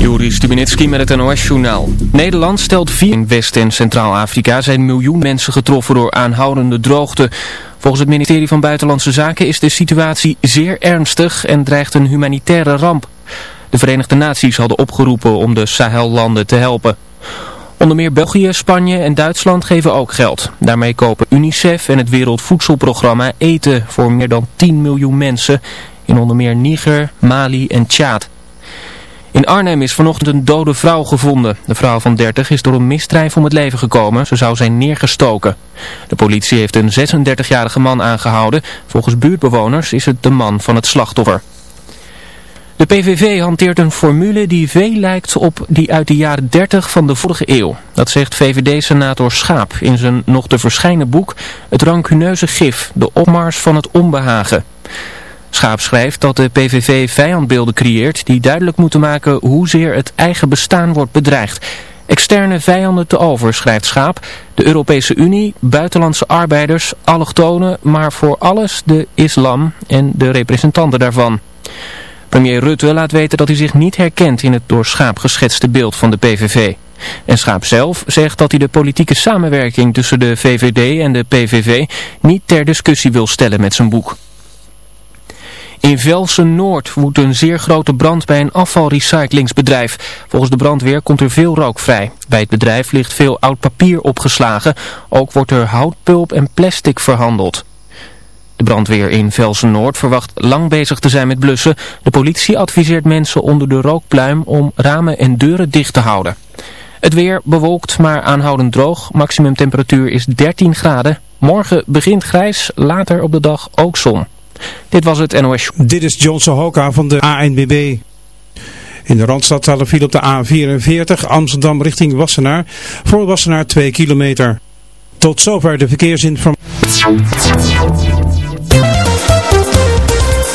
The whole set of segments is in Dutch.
Joris Stubenitski met het NOS-journaal. Nederland stelt vier in West- en Centraal-Afrika zijn miljoen mensen getroffen door aanhoudende droogte. Volgens het ministerie van Buitenlandse Zaken is de situatie zeer ernstig en dreigt een humanitaire ramp. De Verenigde Naties hadden opgeroepen om de Sahel-landen te helpen. Onder meer België, Spanje en Duitsland geven ook geld. Daarmee kopen UNICEF en het Wereldvoedselprogramma eten voor meer dan 10 miljoen mensen in onder meer Niger, Mali en Tjaad. In Arnhem is vanochtend een dode vrouw gevonden. De vrouw van 30 is door een misdrijf om het leven gekomen. Ze zou zijn neergestoken. De politie heeft een 36-jarige man aangehouden. Volgens buurtbewoners is het de man van het slachtoffer. De PVV hanteert een formule die veel lijkt op die uit de jaren 30 van de vorige eeuw. Dat zegt VVD-senator Schaap in zijn nog te verschijnen boek Het rancuneuze gif, de opmars van het onbehagen. Schaap schrijft dat de PVV vijandbeelden creëert die duidelijk moeten maken hoezeer het eigen bestaan wordt bedreigd. Externe vijanden te over, schrijft Schaap, de Europese Unie, buitenlandse arbeiders, allochtonen, maar voor alles de islam en de representanten daarvan. Premier Rutte laat weten dat hij zich niet herkent in het door Schaap geschetste beeld van de PVV. En Schaap zelf zegt dat hij de politieke samenwerking tussen de VVD en de PVV niet ter discussie wil stellen met zijn boek. In Velsen-Noord woedt een zeer grote brand bij een afvalrecyclingsbedrijf. Volgens de brandweer komt er veel rook vrij. Bij het bedrijf ligt veel oud papier opgeslagen. Ook wordt er houtpulp en plastic verhandeld. De brandweer in Velsen-Noord verwacht lang bezig te zijn met blussen. De politie adviseert mensen onder de rookpluim om ramen en deuren dicht te houden. Het weer bewolkt maar aanhoudend droog. Maximum temperatuur is 13 graden. Morgen begint grijs, later op de dag ook zon. Dit was het NOS. Dit is John Sohoka van de ANBB. In de Randstad staat viel op de A44 Amsterdam richting Wassenaar. Voor Wassenaar 2 kilometer. Tot zover de verkeersinformatie.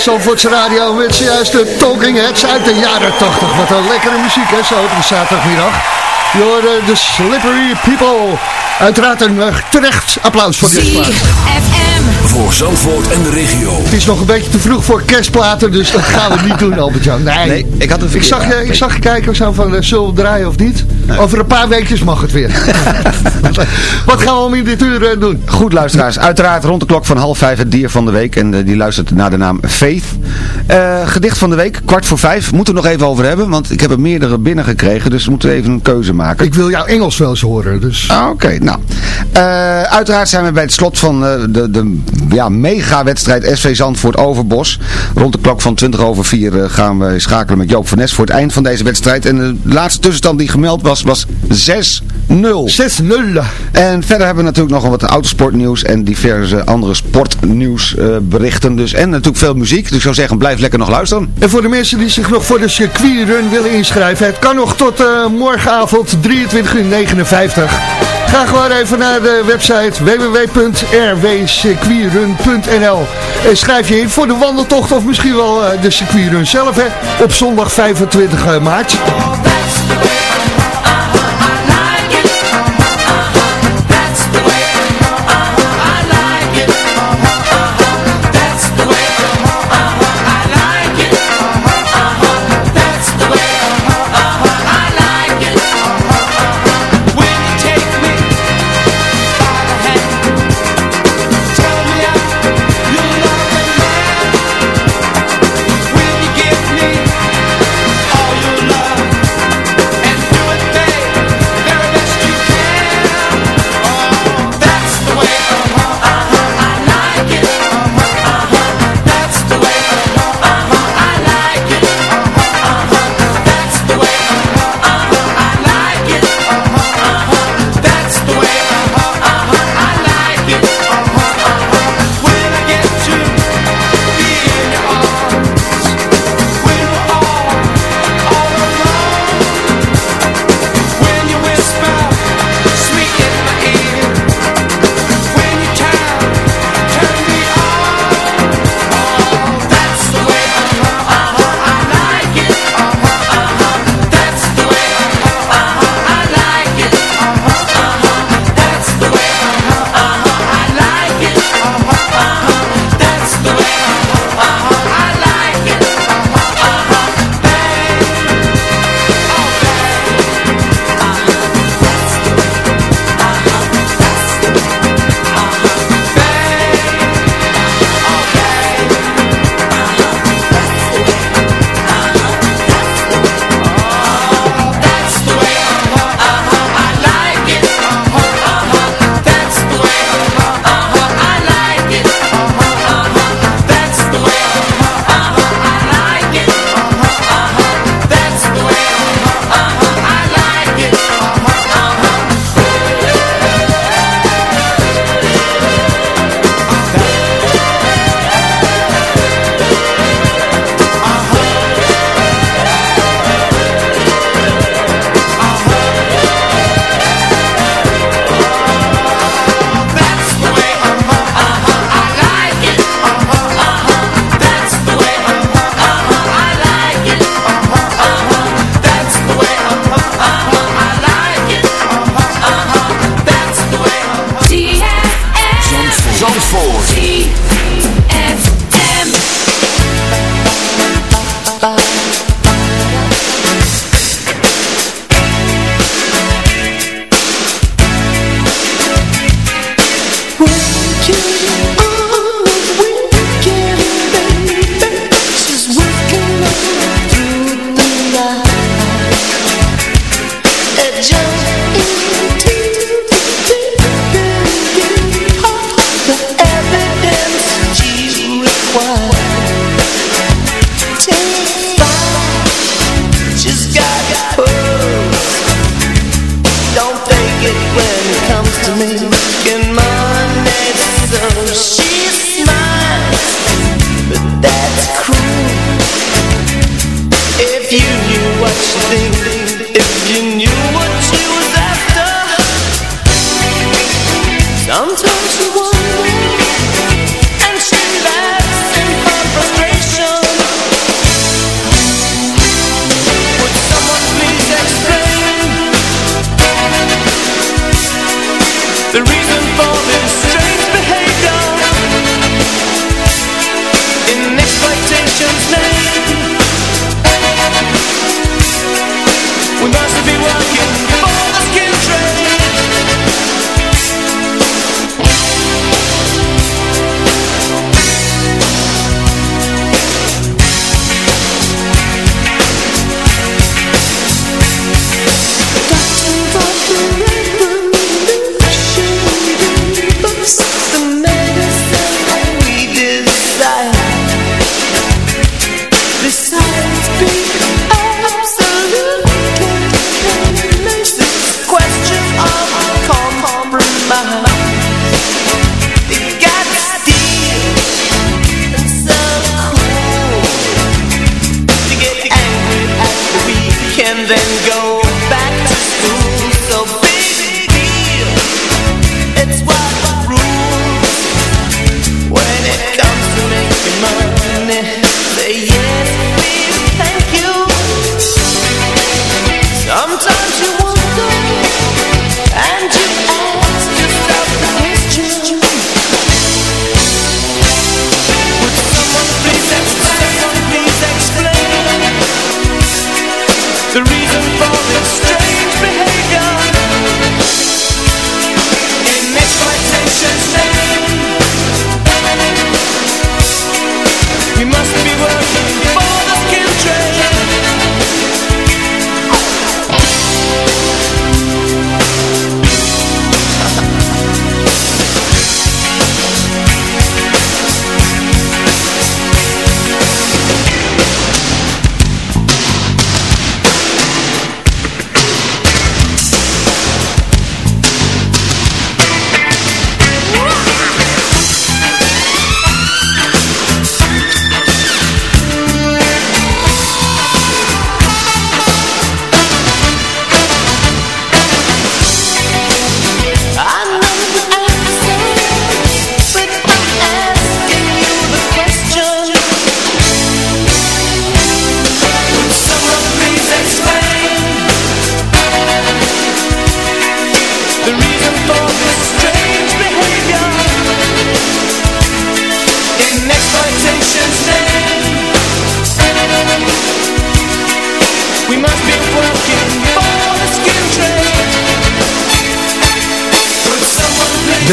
Zandvoorts Radio met zojuist de Talking Heads uit de jaren 80. Wat een lekkere muziek, hè, zo op de zaterdagmiddag. Je hoorde de Slippery People. Uiteraard een uh, terecht applaus voor deze plaat. Voor Zandvoort en de regio. Het is nog een beetje te vroeg voor kerstplaten, dus dat gaan we niet doen, Albert-Jan. Nee, Nee, ik had een ik zag, je, ik zag je kijken zo van, uh, zullen we draaien of niet? Over een paar weekjes mag het weer. Wat gaan we om in dit uur uh, doen? Goed luisteraars, uiteraard rond de klok van half vijf het dier van de week. En eh, die luistert naar de naam Faith. Eh, gedicht van de week, kwart voor vijf. Moeten we nog even over hebben, want ik heb er meerdere binnengekregen. Dus we moeten even een keuze maken. Ik wil jouw Engels wel eens horen, dus... Ah, Oké, nou. Eh, uiteraard zijn we bij het slot van eh, de, de ja, mega-wedstrijd SV Zandvoort Overbos. Rond de klok van 20 over 4 eh, gaan we schakelen met Joop van Nes voor het eind van deze wedstrijd. En de laatste tussenstand die gemeld was, was 6-0. 6-0. En verder hebben we natuurlijk nog wat autosportnieuws en diverse andere sportnieuwsberichten. dus, en natuurlijk veel muziek. Dus ik zou zeggen, blijf lekker nog luisteren. En voor de mensen die zich nog voor de circuitrun willen inschrijven, het kan nog tot uh, morgenavond 23 uur 59. Ga gewoon even naar de website www.rwcircuitrun.nl en schrijf je in voor de wandeltocht of misschien wel uh, de circuitrun zelf hè, op zondag 25 maart.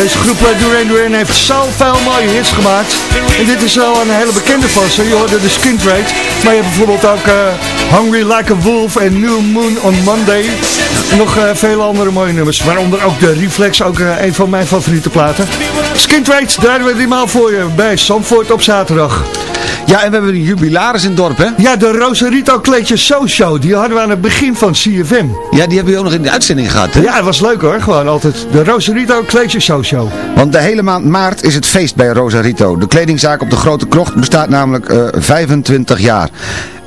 Deze groep eh, Duran Duran heeft zoveel mooie hits gemaakt. En dit is wel een hele bekende van ze. Je hoorde de Skin Trade. Maar je hebt bijvoorbeeld ook eh, Hungry Like a Wolf en New Moon on Monday. En nog uh, vele andere mooie nummers. Waaronder ook de Reflex, ook een van mijn favoriete platen. Skin draaien we die maal voor je bij Zandvoort op zaterdag. Ja, en we hebben een jubilaris in het dorp, hè? Ja, de Rosarito Kleedje So Show. Die hadden we aan het begin van CFM. Ja, die hebben we ook nog in de uitzending gehad, hè? Ja, dat was leuk hoor. Gewoon altijd de Rosarito Kleedje So Show. Want de hele maand maart is het feest bij Rosarito. De kledingzaak op de Grote Krocht bestaat namelijk uh, 25 jaar.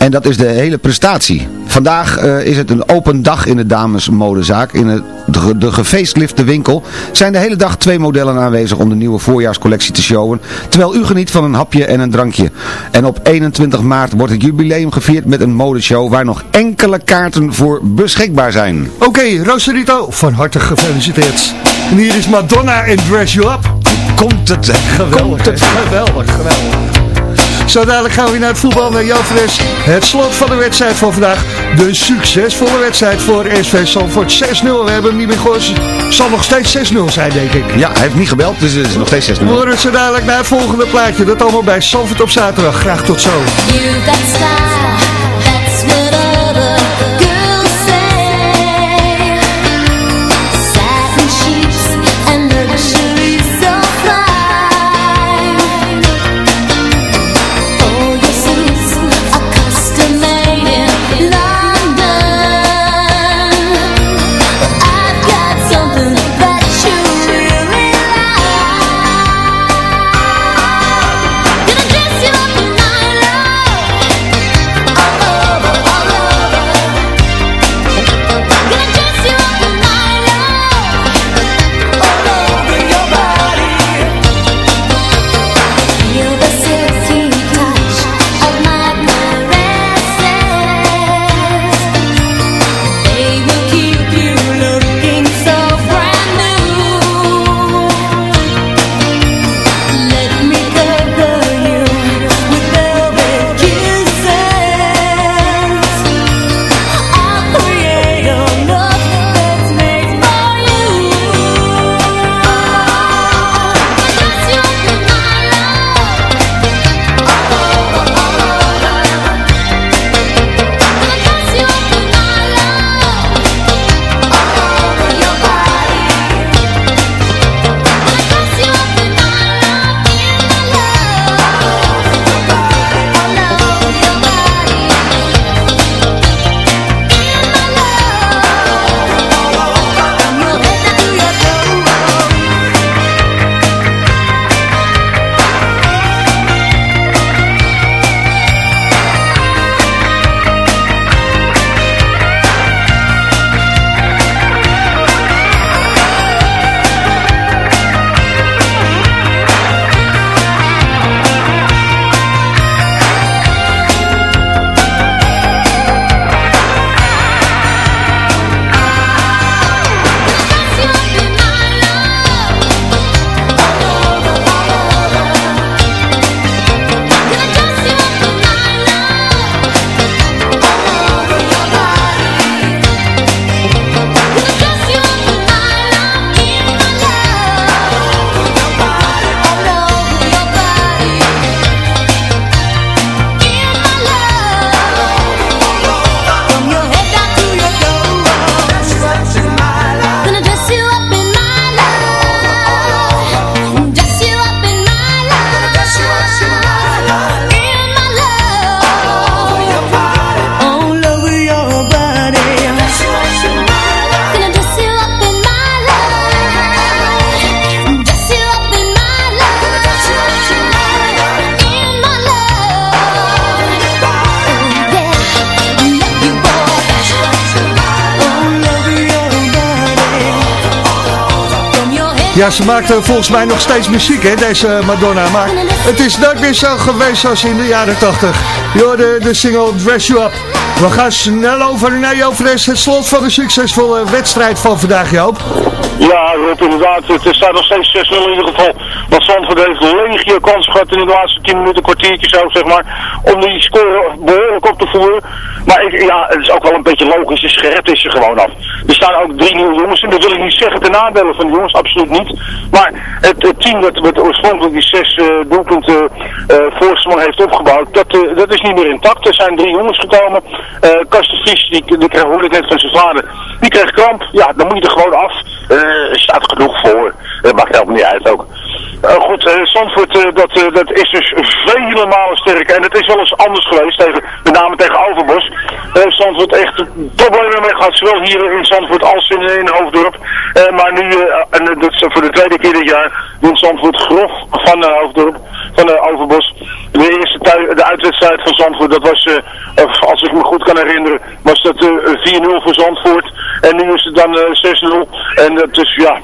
En dat is de hele prestatie. Vandaag uh, is het een open dag in de damesmodezaak. In het, de, de gefeestlifte winkel zijn de hele dag twee modellen aanwezig om de nieuwe voorjaarscollectie te showen. Terwijl u geniet van een hapje en een drankje. En op 21 maart wordt het jubileum gevierd met een modeshow waar nog enkele kaarten voor beschikbaar zijn. Oké, okay, Rosarito, van harte gefeliciteerd. En hier is Madonna in Dress You Up. Komt het, geweldig, Komt het geweldig, geweldig. Zo dadelijk gaan we weer naar het voetbal naar Jan Fres. Het slot van de wedstrijd van vandaag. De succesvolle wedstrijd voor SV Salford 6-0. We hebben hem niet meer gehoord. zal nog steeds 6-0 zijn, denk ik. Ja, hij heeft niet gebeld, dus het is nog steeds 6-0. We horen het zo dadelijk naar het volgende plaatje. Dat allemaal bij Salford op zaterdag. Graag tot zo. Ze maakt volgens mij nog steeds muziek, hè, deze Madonna. Maar het is nooit meer zo geweest zoals in de jaren 80. Je hoorde de single Dress You Up. We gaan snel over naar Joop Fres, het slot van de succesvolle wedstrijd van vandaag, Joop. Ja, Rob, inderdaad. Het staat nog steeds 6-0 in ieder geval. Want Zandvoort heeft legio kans gehad in de laatste 10 minuten, kwartiertje zo, zeg maar, om die score behoorlijk op te voeren. Maar ik, ja, het is ook wel een beetje logisch, de scherp is er gewoon af. Er staan ook drie nieuwe jongens en dat wil ik niet zeggen ten nadele van de jongens, absoluut niet. Maar het, team dat met oorspronkelijk die zes uh, doelpunten uh, voorsprong heeft opgebouwd, dat, uh, dat is niet meer intact. Er zijn drie jongens gekomen. Uh, Kasten Vries, die, die kreeg, hoorde ik net van zijn vader, die kreeg kramp. Ja, dan moet je er gewoon af. er staat genoeg voor. Dat maakt helemaal niet uit ook. Goed, Zandvoort uh, dat, dat is dus vele malen sterker. En het is wel eens anders geweest, tegen, met name tegen Overbos. Zandvoort echt problemen mee gehad, zowel hier in Zandvoort als in, in Hoofddorp. maar nu, en dat is voor de tweede keer dit jaar, wint Zandvoort grof van Hoofddorp, van Overbos. De eerste de uitwedstrijd van Zandvoort, dat was, als ik me goed kan herinneren, was dat 4-0 voor Zandvoort. En nu is het dan 6-0. En dat is, ja,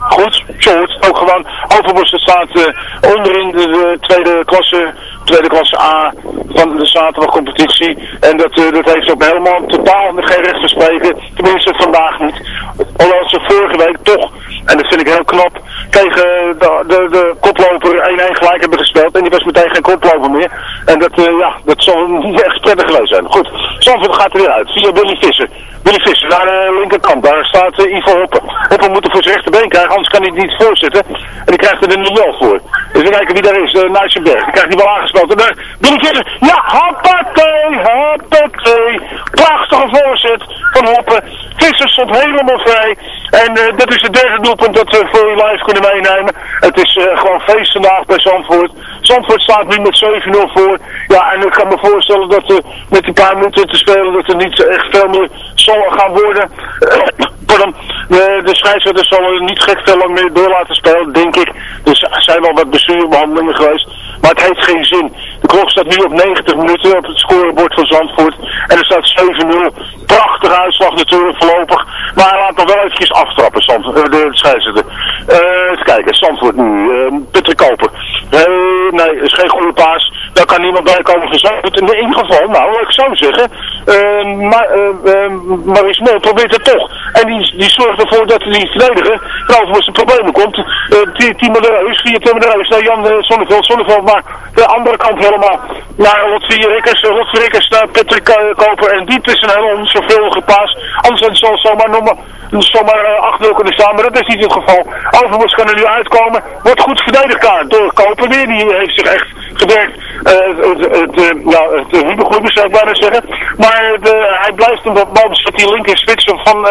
goed, short. Ook gewoon Overbos staat uh, onderin de, de, tweede klasse, tweede klasse A van de zaterdagcompetitie. En dat, uh, dat heeft ook helemaal totaal geen recht te spreken. Tenminste vandaag niet. Hoewel ze vorige week toch, en dat vind ik heel knap, tegen de, de, de koploper 1-1 gelijk hebben gespeeld. En die was meteen geen koploper meer. En dat, uh, ja, dat zal niet echt prettig geweest zijn. Goed, Zandvoort gaat er weer uit. Via Willy Visser. Willy Visser, naar de linkerkant. Daar staat Ivo Hoppen. Hoppen moet er voor zijn rechterbeen krijgen, anders kan hij niet voorzetten. En die krijgt er een wel voor. Dus we kijken wie daar is. Uh. Die krijgt die wel aangespeeld. En uh, Willy Visser. Ja, hoppatee, hoppatee. Prachtige voorzet van Hoppen. Visser stond helemaal vrij. En uh, dat is het derde doelpunt dat we voor je live kunnen meenemen. Het is uh, gewoon feest vandaag bij Zandvoort. Zandvoort staat nu met 7-0 voor. Ja, en ik kan me voorstellen dat uh, met een paar minuten te spelen dat er niet echt veel meer zal gaan worden. Pardon, de, de scheidsrechter zal er niet gek veel lang meer door laten spelen, denk ik. Dus er zijn wel wat bestuurbehandelingen geweest. Maar het heeft geen zin. De klok staat nu op 90 minuten op het scorebord van Zandvoort. En er staat 7-0. Prachtige uitslag natuurlijk voorlopig. Maar hij laat nog wel eventjes aftrappen, uh, de scheidsrechter. Uh, even kijken, Zandvoort nu. Uh, Patrick Koper. nee, is geen goede paas. Daar kan niemand bij komen van Zandvoort. In ieder geval, nou, ik zou zeggen. maar Maurice Mol probeert het toch. En die, die zorgt ervoor dat die verdediger trouwens voor zijn problemen komt. Uh, Timo de Reus, via Timo de Reus naar Jan uh, Sonneveld. Sonneveld maar de andere kant helemaal naar Lotvier Rikkers. Uh, Lotvier Rikkers naar Patrick Koper. En is een hele onzorgvuldige paas. Anders zal het zomaar zomaar uh, achter kunnen staan, maar dat is niet het geval. Overmars kan er nu uitkomen, wordt goed verdedigd door Koper weer, die heeft zich echt gewerkt, het, het, ja, het zou ik bijna zeggen, maar de, hij blijft een bal bezit die linker spitsen van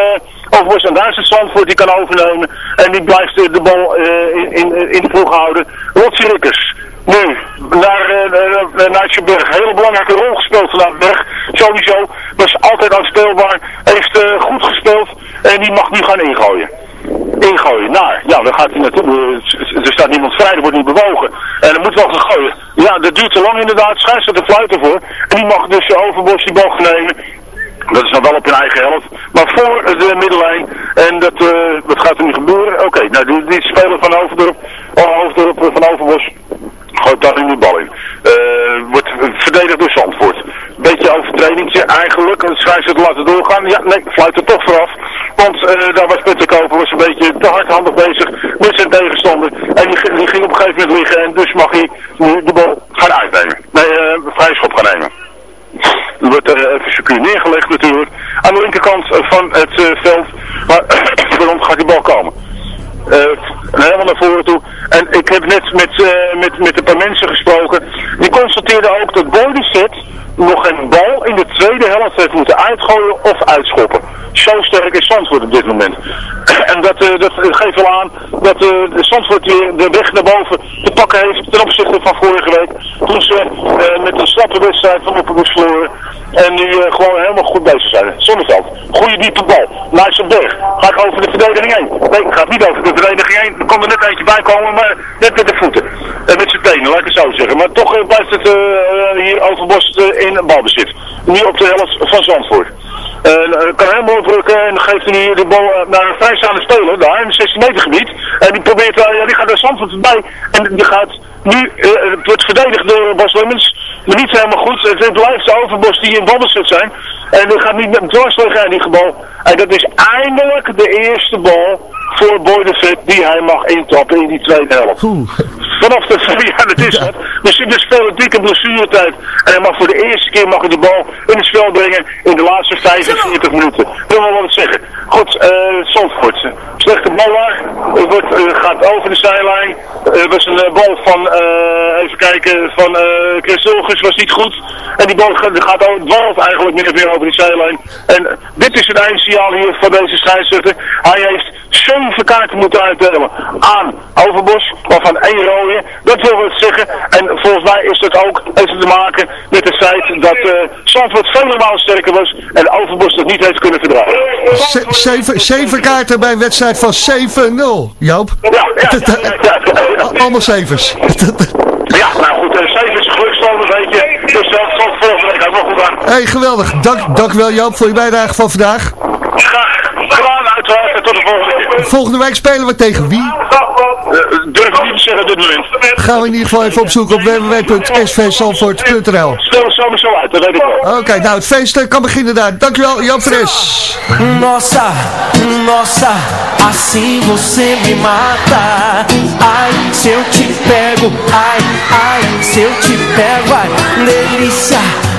Overmars en daar is het die kan overnemen en die blijft de bal in, in, in de ploeg houden. Rotsi Rikkers. Nu, naar, uh, naar Berg. Hele belangrijke rol gespeeld vandaag Berg. Sowieso. Was altijd aanspeelbaar. Heeft goed gespeeld. En die mag nu gaan ingooien. Ingooien. Nou, ja, dan gaat hij naartoe. Er staat niemand vrij, er wordt niet bewogen. En er moet wel gaan gooien. Ja, dat duurt te lang inderdaad. Schijnt de fluit ervoor. En die mag dus Overbos die bal nemen. Dat is dan wel op hun eigen helft. Maar voor de middellijn. En dat, wat gaat er nu gebeuren? Oké, nou die, die speler van Overdorp, oh, Overdorp van Overbos gooit daar nu de bal in. Uh, wordt verdedigd door Zandvoort. Beetje overtredingje eigenlijk. Het schrijft ze te laten doorgaan. Ja, nee, fluit er toch vooraf. Want uh, daar was Peter Koper was een beetje te hardhandig bezig met zijn tegenstander. En die, die, ging op een gegeven moment liggen. En dus mag hij nu de bal gaan uitnemen. Nee, uh, vrij schop gaan nemen. Er wordt er even secuur neergelegd natuurlijk. Aan de linkerkant van het uh, veld. Maar waarom gaat die bal komen? Uh, helemaal naar voren toe. En ik heb net met, uh, met, met een paar mensen gesproken. Die constateerden ook dat Bodicet nog een bal in de tweede helft heeft moeten uitgooien of uitschoppen. Zo sterk is Zandvoort op dit moment. en dat, uh, dat geeft wel aan dat uh, Zandvoort weer de weg naar boven te pakken heeft ten opzichte van vorige week. Toen ze met een slappe wedstrijd van Opperboes verloren. En nu gewoon helemaal goed bezig zijn. Zonneveld, goede diepe bal. Ga ik over de verdediging heen? Nee, ik ga niet over de verdediging heen. Er kon er net eentje bij komen, maar net met de voeten. En met zijn tenen, laat ik het zo zeggen. Maar toch blijft het hier Overbos in balbezit. Nu op de helft van Zandvoort. Uh, kan helemaal oprukken en geeft hij nu de bal naar een vrijstaande speler, daar in het 16 meter gebied. En die probeert, ja, die gaat naar Zandvoort voorbij. En die gaat nu, het wordt verdedigd door Bas Lemmens, maar niet helemaal goed. Het blijft de overbos die in balbezit zijn. En die gaat niet met hem liggen die bal. En dat is eindelijk de eerste bal voor Boy de Vet die hij mag intrappen in die tweede helft. vanaf de, ja dat is wat. Dus de spelen dikke blessuretijd. En hij mag voor de eerste keer mag hij de bal in het spel brengen in de laatste 45 minuten. Dat wil wat zeggen. Goed, eh, Zandvoort. Slechte bal daar. Het wordt, eh, gaat over de zijlijn. Het was een eh, bal van, eh, even kijken, van eh Chris Ulgers was niet goed. En die bal gaat, gaat dwarrelt eigenlijk min of meer over die zijlijn. En eh, dit is het eindsignaal hier van deze scheidsrechter. Hij heeft zeven kaarten moeten uitdelen aan Overbos, waarvan één rode. Dat wil wat zeggen. En volgens mij is dat ook het te maken met het feit dat eh Zandvoort vele malen sterker was en Overbos dat niet heeft kunnen verdragen. ze- zeven, zeven kaarten bij een wedstrijd van 7-0, Joop. Ja, ja, ja, ja, ja. Allemaal zevens. Ja, nou goed, uh, zeven is een gelukstand, weet je. Dus dat valt volgende week ook wel goed aan. hey, geweldig. Dank, dank wel Joop voor je bijdrage van vandaag. Graag gedaan, uiteraard. En tot de volgende week spelen we tegen wie? Durf niet te zeggen op dit moment. Gaan we in ieder geval even opzoeken op www.svzandvoort.nl Stel het zo maar zo uit, dat weet ik wel. Oké, nou het feest eh, kan beginnen daar. Dankjewel Joop Fres. Nossa, nossa, assim você me mata. Ai, se eu te pego, ai, ai, se eu te pego, ai, delícia,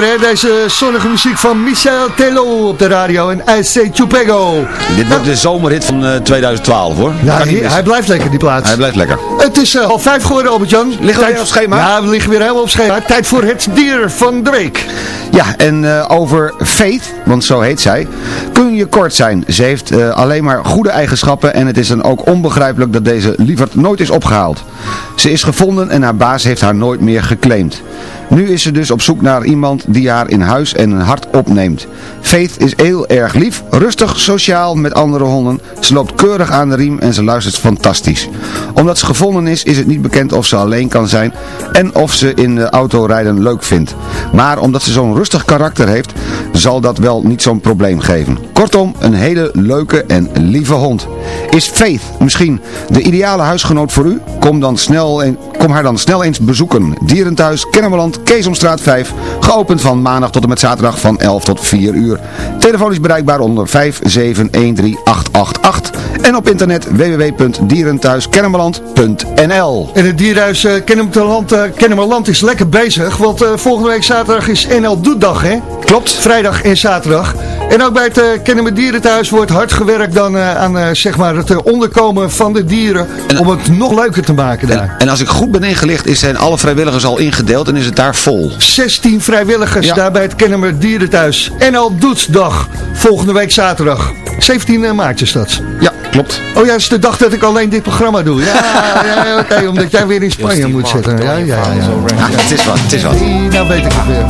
Lekker hè, deze zonnige muziek van Michel Tello op de radio en IC Chupego. Dit wordt de zomerhit van eh, 2012 hoor. Ja, hij, blijft lekker die plaats. Hij blijft lekker. Het is eh, half vijf geworden Albert-Jan. Ligt hij Tijd- op schema? Ja, we liggen weer helemaal op schema. Tijd voor het dier van de week. Ja, en eh, over Faith, want zo heet zij, kun je kort zijn. Ze heeft eh, alleen maar goede eigenschappen en het is dan ook onbegrijpelijk dat deze lieverd nooit is opgehaald. Ze is gevonden en haar baas heeft haar nooit meer geclaimd. Nu is ze dus op zoek naar iemand die haar in huis en een hart opneemt. Faith is heel erg lief, rustig, sociaal met andere honden. Ze loopt keurig aan de riem en ze luistert fantastisch. Omdat ze gevonden is, is het niet bekend of ze alleen kan zijn en of ze in de auto rijden leuk vindt. Maar omdat ze zo'n rustig karakter heeft, zal dat wel niet zo'n probleem geven. Kortom, een hele leuke en lieve hond. Is Faith misschien de ideale huisgenoot voor u? Kom, dan snel een, kom haar dan snel eens bezoeken. Dierenthuis Kennemerland Keesomstraat 5. Geopend van maandag tot en met zaterdag van 11 tot 4 uur. Telefoon is bereikbaar onder 5713888. En op internet www.dierenthuiskennemerland.nl En het dierhuis uh, Kennemerland, uh, Kennemerland is lekker bezig, want uh, volgende week zaterdag is NL Doetdag, hè? Klopt. Vrijdag en zaterdag. En ook bij het uh, Kennemer Dierenthuis wordt hard gewerkt dan uh, aan uh, zeg maar het onderkomen van de dieren en, om het nog leuker te maken daar. En, en, als ik goed ben ingelicht is zijn alle vrijwilligers al ingedeeld en is het daar vol. 16 vrijwilligers ja. daar bij het Kennemer Dierenthuis. NL Doetsdag, volgende week zaterdag. 17 maart is dat. Ja, klopt. Oh ja, is de dag dat ik alleen dit programma doe. Ja, ja oké, okay, omdat jij weer in Spanje moet zitten. Ja, ja, ja. het is wat, het is wat. Nou weet ik het weer.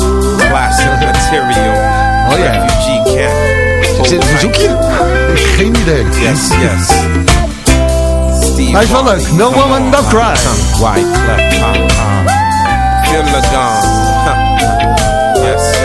Classic material. Oh ja. Is dit een verzoekje? Geen idee. Yes, yes. Steve Hij is wel leuk. No woman, no cry. White. Feel the. Yes,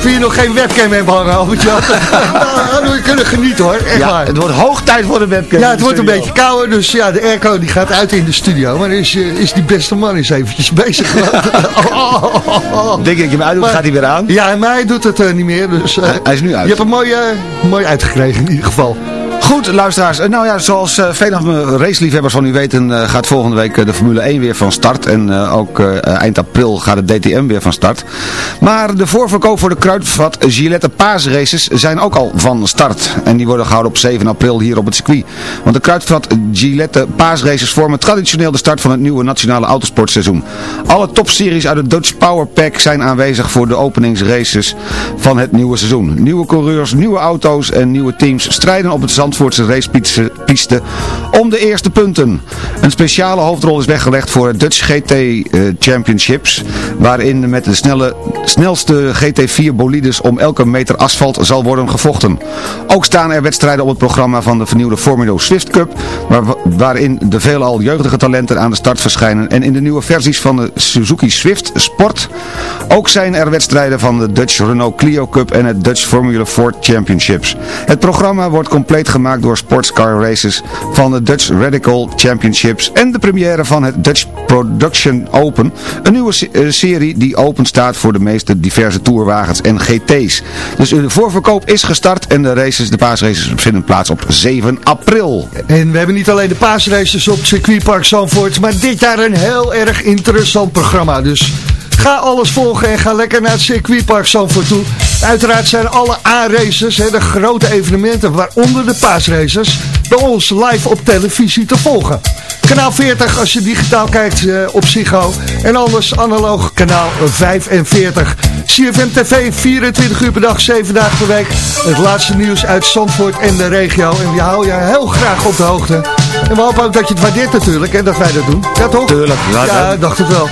dat we hier nog geen webcam hebben hangen, Albert Jan. Nou, we kunnen genieten hoor, echt Ja, waar. het wordt hoog tijd voor de webcam. Ja, het wordt een beetje kouder, dus ja, de airco die gaat uit in de studio. Maar is, eh, is die beste man eens eventjes bezig. Denk ik je hem uit doet, Maar- gaat hij weer aan. Ja, maar hij doet het eh, niet meer, dus... eh, Hij is nu uit. Je hebt hem mooi, eh, mooi uitgekregen in ieder geval. Goed, luisteraars. Nou ja, zoals uh, mijn raceliefhebbers van u weten, eh, gaat volgende week eh, de Formule 1 weer van start. En ook eind april gaat de DTM weer van start. Maar de voorverkoop voor de Kruidvat Gillette paasraces zijn ook al van start. En die worden gehouden op 7 april hier op het circuit. Want de Kruidvat Gillette paasraces vormen traditioneel de start van het nieuwe nationale autosportseizoen. Alle topseries uit het Dutch Power Pack zijn aanwezig voor de openingsraces van het nieuwe seizoen. Nieuwe coureurs, nieuwe auto's en nieuwe teams strijden op het Zandvoortse racepiste om de eerste punten. Een speciale hoofdrol is weggelegd voor het Dutch GT eh, Championships, waarin met de snelle, snelste GT4 bolides om elke meter asfalt zal worden gevochten. Ook staan er wedstrijden op het programma van de vernieuwde Formula Swift Cup, waar, waarin de veelal jeugdige talenten aan de start verschijnen en in de nieuwe versies van de Suzuki Swift Sport. Ook zijn er wedstrijden van de Dutch Renault Clio Cup en het Dutch Formula Ford Championships. Het programma wordt compleet gemaakt door sportscar races van de Dutch Radical Championships en de première van het Dutch Production Open, een nieuwe eh, serie die open staat voor de meeste diverse tourwagens en GT's. Dus de voorverkoop is gestart en de races, de paasraces vinden plaats op 7 april. En we hebben niet alleen de paasraces op circuitpark Zandvoort, maar dit jaar een heel erg interessant programma. Dus ga alles volgen en ga lekker naar het circuitpark Zandvoort toe. Uiteraard zijn alle A-races, de grote evenementen, waaronder de paasraces, bij ons live op televisie te volgen. Kanaal 40 als je digitaal kijkt eh, op Ziggo. En anders analoog kanaal 45. CFM TV 24 uur per dag, 7 dagen per week. Het laatste nieuws uit Zandvoort en de regio. En we houden je heel graag op de hoogte. En we hopen ook dat je het waardeert natuurlijk en dat wij dat doen. Ja toch? Tuurlijk, ja, Ja, dacht het wel.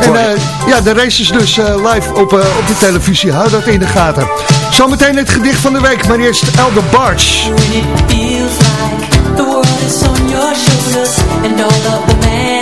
En eh, ja, de races dus eh, live op, eh, op de televisie. Hou dat in de gaten. Zometeen het gedicht van de week, maar eerst Elder Barge. When it feels like the world is on your and all of the madness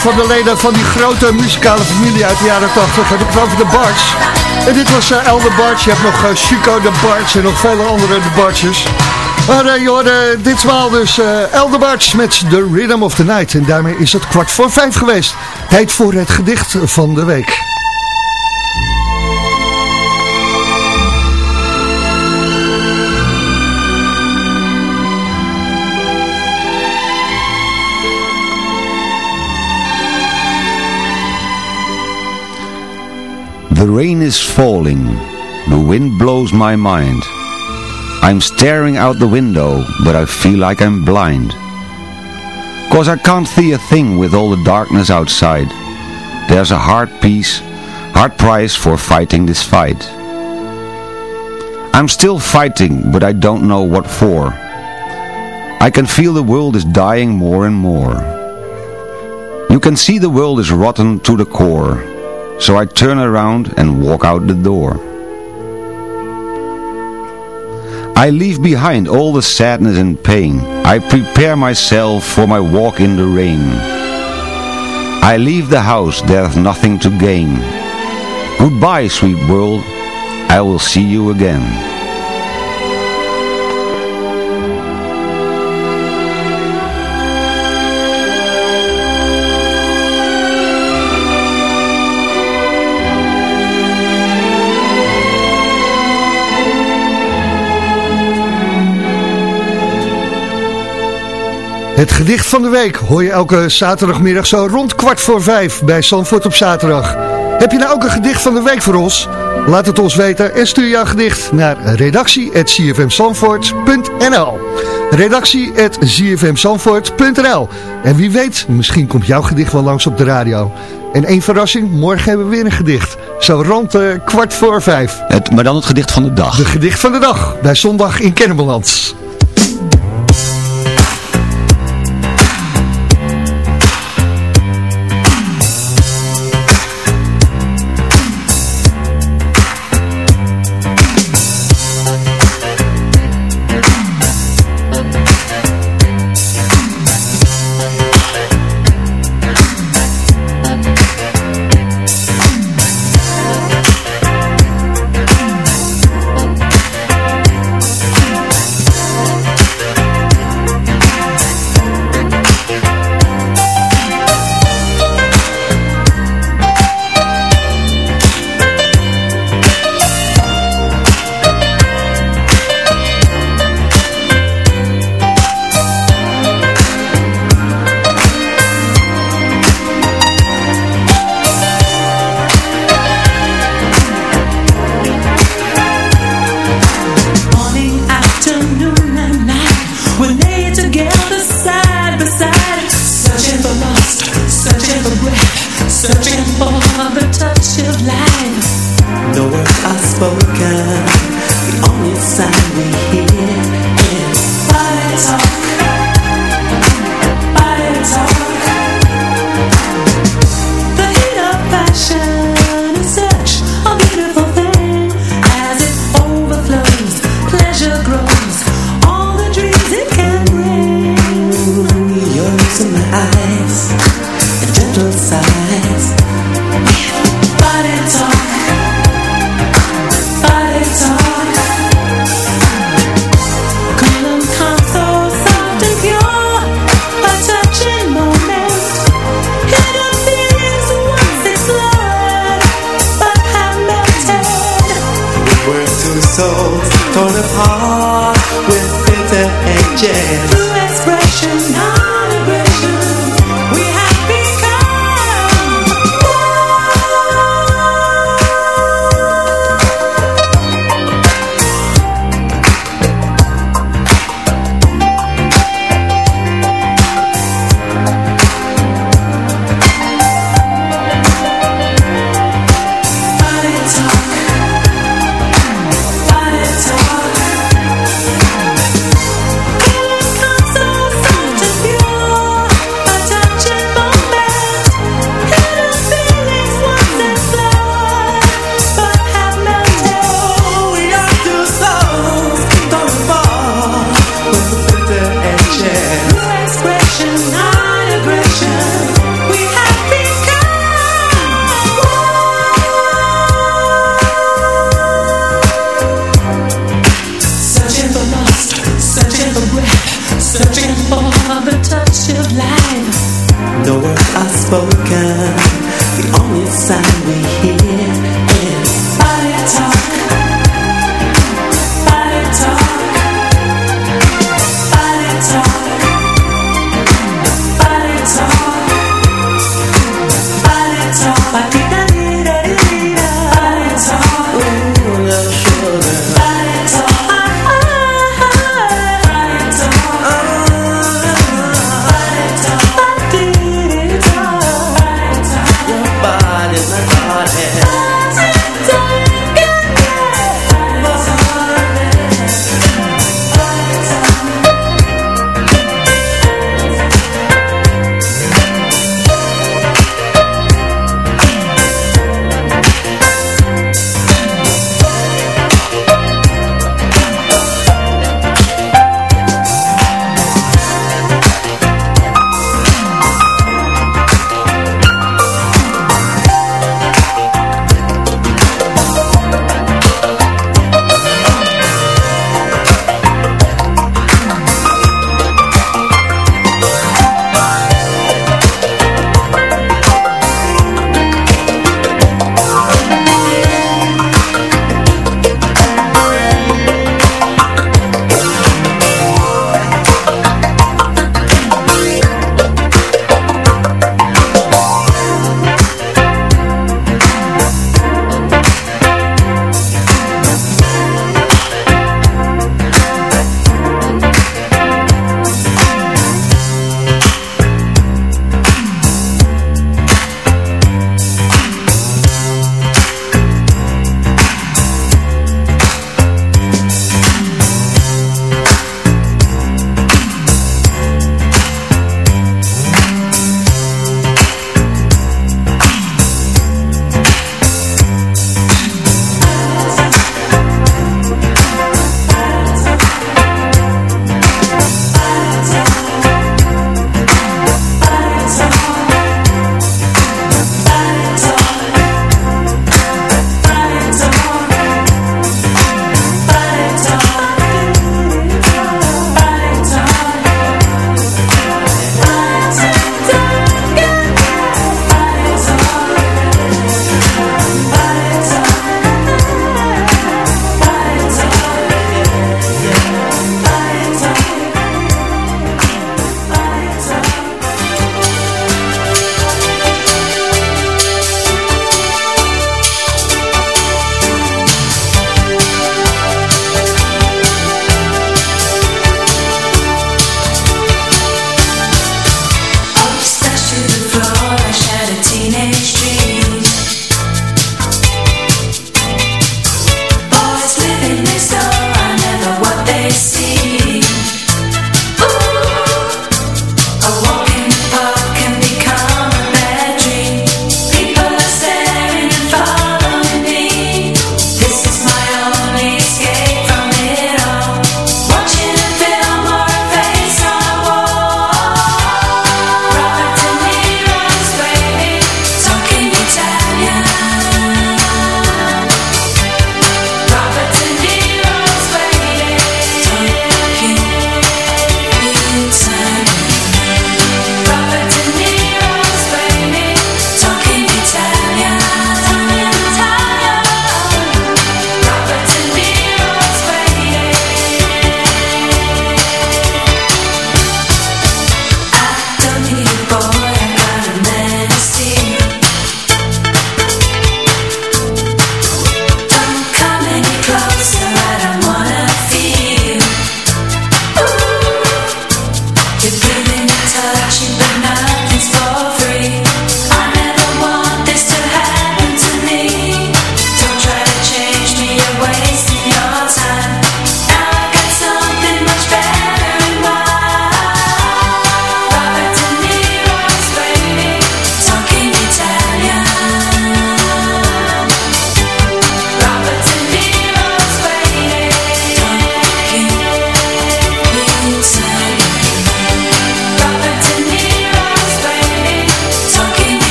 van de leden van die grote muzikale familie uit de jaren 80 heb ik het over de Barts. En dit was uh, Elder Barts. Je hebt nog uh, Chico de Barts en nog vele andere de Bartsjes. Maar uh, je hoorde ditmaal dus uh, Elder Barts met The Rhythm of the Night. En daarmee is het kwart voor vijf geweest. Tijd voor het gedicht van de week. The rain is falling, the wind blows my mind. I'm staring out the window, but I feel like I'm blind. Cause I can't see a thing with all the darkness outside. There's a hard piece, hard price for fighting this fight. I'm still fighting, but I don't know what for. I can feel the world is dying more and more. You can see the world is rotten to the core. So I turn around and walk out the door. I leave behind all the sadness and pain. I prepare myself for my walk in the rain. I leave the house, there's nothing to gain. Goodbye, sweet world, I will see you again. Het gedicht van de week hoor je elke zaterdagmiddag zo rond kwart voor vijf bij Zandvoort op zaterdag. Heb je nou ook een gedicht van de week voor ons? Laat het ons weten en stuur jouw gedicht naar redactie.cfmzandvoort.nl redactie.cfmzandvoort.nl En wie weet, misschien komt jouw gedicht wel langs op de radio. En één verrassing, morgen hebben we weer een gedicht. Zo rond uh, kwart voor vijf. Het, maar dan het gedicht van de dag. De gedicht van de dag, bij Zondag in Kennemerland.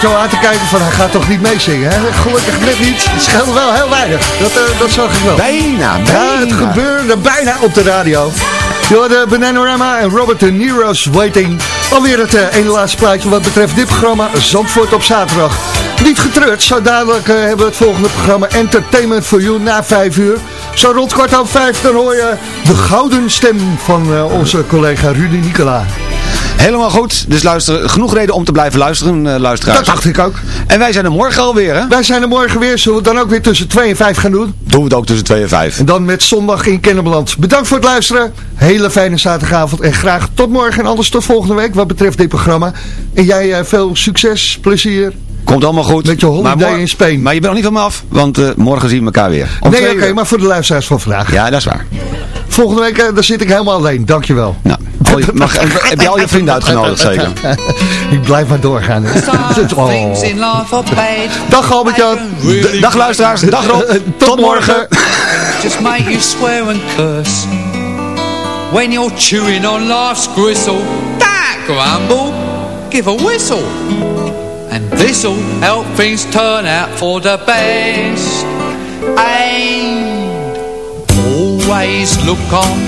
Zat aan te kijken van hij gaat toch niet meezingen. Hè? Gelukkig net niet. Het scheelde wel heel weinig. Dat, uh, dat zag ik wel. Bijna, bijna. Ja, het gebeurde bijna op de radio. Je Bananarama en Robert De Niro's Waiting. Alweer het uh, ene laatste plaatje wat betreft dit programma Zandvoort op zaterdag. Niet getreurd, zo dadelijk uh, hebben we het volgende programma Entertainment for You na vijf uur. Zo rond kwart over vijf dan hoor je de gouden stem van uh, onze collega Rudy Nicola. Helemaal goed. Dus luister, genoeg reden om te blijven luisteren, uh, luisteraars. Dat dacht ik ook. En wij zijn er morgen alweer, hè? Wij zijn er morgen weer. Zullen we het dan ook weer tussen 2 en 5 gaan doen? Doen we het ook tussen 2 en 5. En dan met zondag in Kennemerland. Bedankt voor het luisteren. Hele fijne zaterdagavond. En graag tot morgen en anders tot volgende week wat betreft dit programma. En jij uh, veel succes, plezier. Komt allemaal goed. Met je holiday in Spanje. Maar je bent nog niet van me af, want uh, morgen zien we elkaar weer. Om nee, oké, okay, maar voor de luisteraars van vandaag. Ja, dat is waar. Volgende week uh, dan zit ik helemaal alleen. Dankjewel. Nou, al je, mag, heb je al je vrienden uitgenodigd zeker? ik blijf maar doorgaan. oh. Dag Albert-Jan. Dag luisteraars. Dag Rob. Tot, Tot morgen. Just make you swear and curse. When you're chewing on life's gristle. That grumble. Give a whistle. And this'll help things turn out for the best. And always look on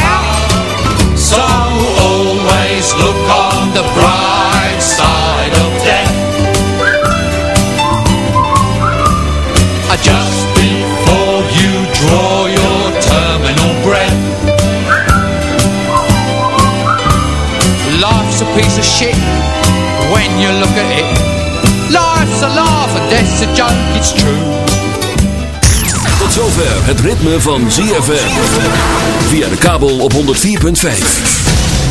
So look on the bright side of death. Just before you draw your terminal breath. Life's a piece of shit when you look at it. Life's a laugh and death's a joke, it's true. Tot zover het ritme van ZFM. Via de kabel op 104.5.